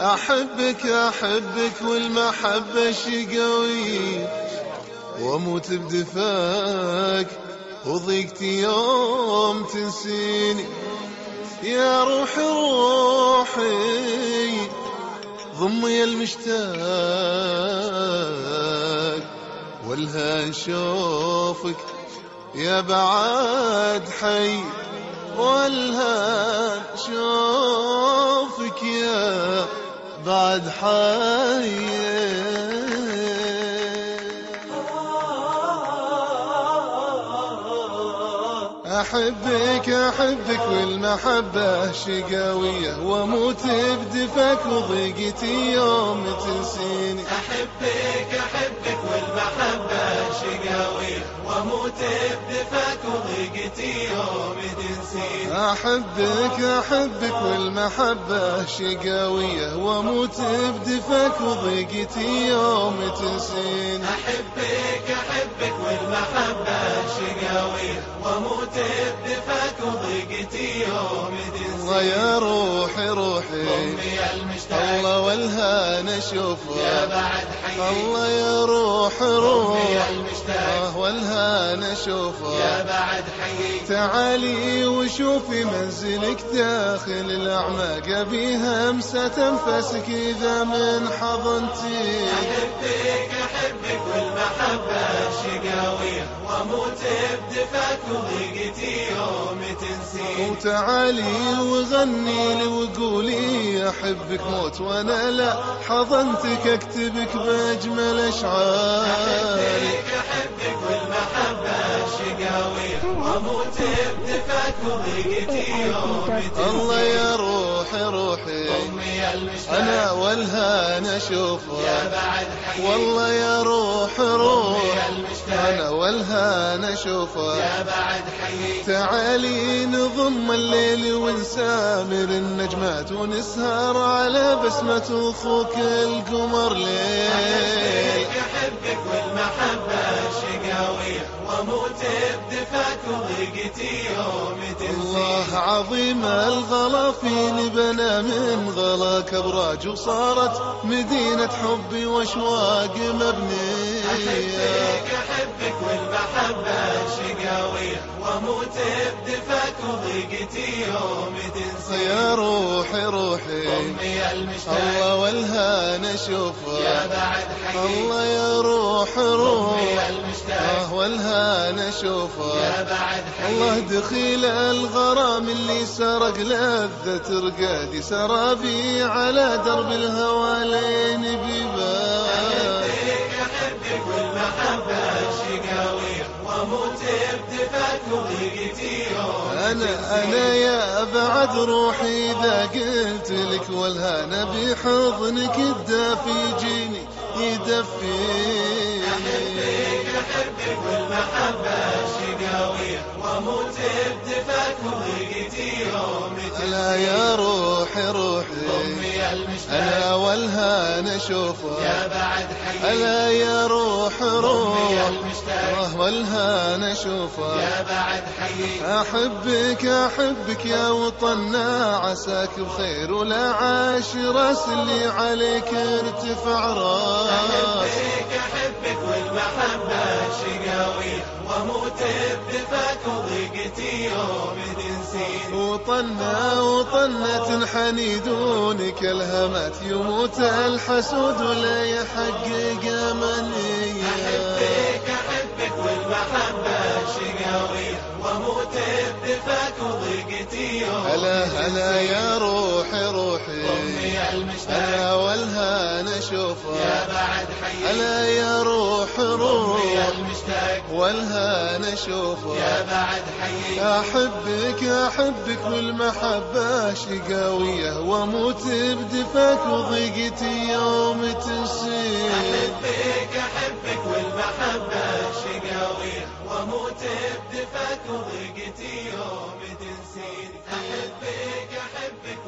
أحبك أحبك والمحبة شقوي وأموت بدفاك وضيقت يوم تنسيني. يا روح روحي ضمي المشتاق. والها شوفك يا بعد حي. والها شوفك يا بعد حي أحبك أحبك والمحبة شقاوية وأموت بدفاك وضيقتي يوم تنسيني. أحبك أحبك والمحبة شقاوية وأموت بدفاك وضيقتي يوم تنسيني. أحبك أحبك والمحبة شقاوية وأموت بدفاك وضيقتي يوم تنسيني. أحبك أحبك والمحبة شقاوية وأموت بدفاك وضيقتي يوم يا روحي روحي. أمي المشتاق الله والهان اشوفه يا بعد حي. الله يا روح روح. أمي المشتاق الله والهان يا بعد حي. تعالي وشوفي منزلك داخل الأعماق بيها همسة أنفاسك إذا من حضنتي. أحبك أحبك والمحبة شقاوية وأموت بدفاك وضيقتي يوم تنسيني وتعالي وغني لي وقولي أحبك موت. وأنا لا حضنتك أكتبك بأجمل أشعاري شقاوية وأموت بدفاك وضيقتي يوم الله يا روحي روحي. أمي المشتاق أنا والهان يا أشوفها بعد والله يا روح روح. أنا والهان أشوفها يا بعد حي تعالي نضم الليل ونسامر النجمات ونسهر على بسمة أخوك القمر ليل. أحبك والمحبة شقاوية وأموت بدفاك وضيقتي يوم تنسيني الله عظيم الغلا فيني بنى من غلاك أبراج وصارت مدينة حبي وأشواق مبنية أحبك والمحبة شقاوية وأموت بدفاك وضيقتي يوم تنسيني يا روحي روحي. أمي المشتاق. الله والهان يا أشوفها بعد حي الله يا روح روح أمي المشتاق. آه والهان أشوفها يا بعد حي الله دخيل الغرام اللي سرق لذة رقادي سرابي على درب الهوى لين أنا أنا يا بعد روحي إذا قلت لك والهنا بحضنك الدافي يجيني يدفيني أحبك والمحبة شقاوية وأموت بدفاك وضيقتي يوم لا يا روحي روحي أمي المشتاق أنا والهان أشوفها يا بعد حي ألا يا روح روح. الله والهان أشوفها يا بعد حي أحبك أحبك يا وطننا. عساك بخير ولا عاش راس اللي عليك ارتفع راس أحبك أحبك والمحبة شقاوية وأموت بدفاك وضيقتي يوم تنسيني وطنا وطنا تنحني دونك الهمات يموت الحسود ولا يحقق منية. أحبك أحبك والمحبة شقاوية. وأموت بدفاك وضيقتي يوم. هلا هلا يا أمي المشتاق أنا والهان يا بعد حي ألا يا روح روح. المشتاق والهان يا بعد حي أحبك أحبك والمحبة شقاوية. وأموت بدفاك وضيقتي يوم تنسين أحبك أحبك والمحبة شقاوية. وأموت بدفاك وضيقتي يوم تنسيني أحبك أحبك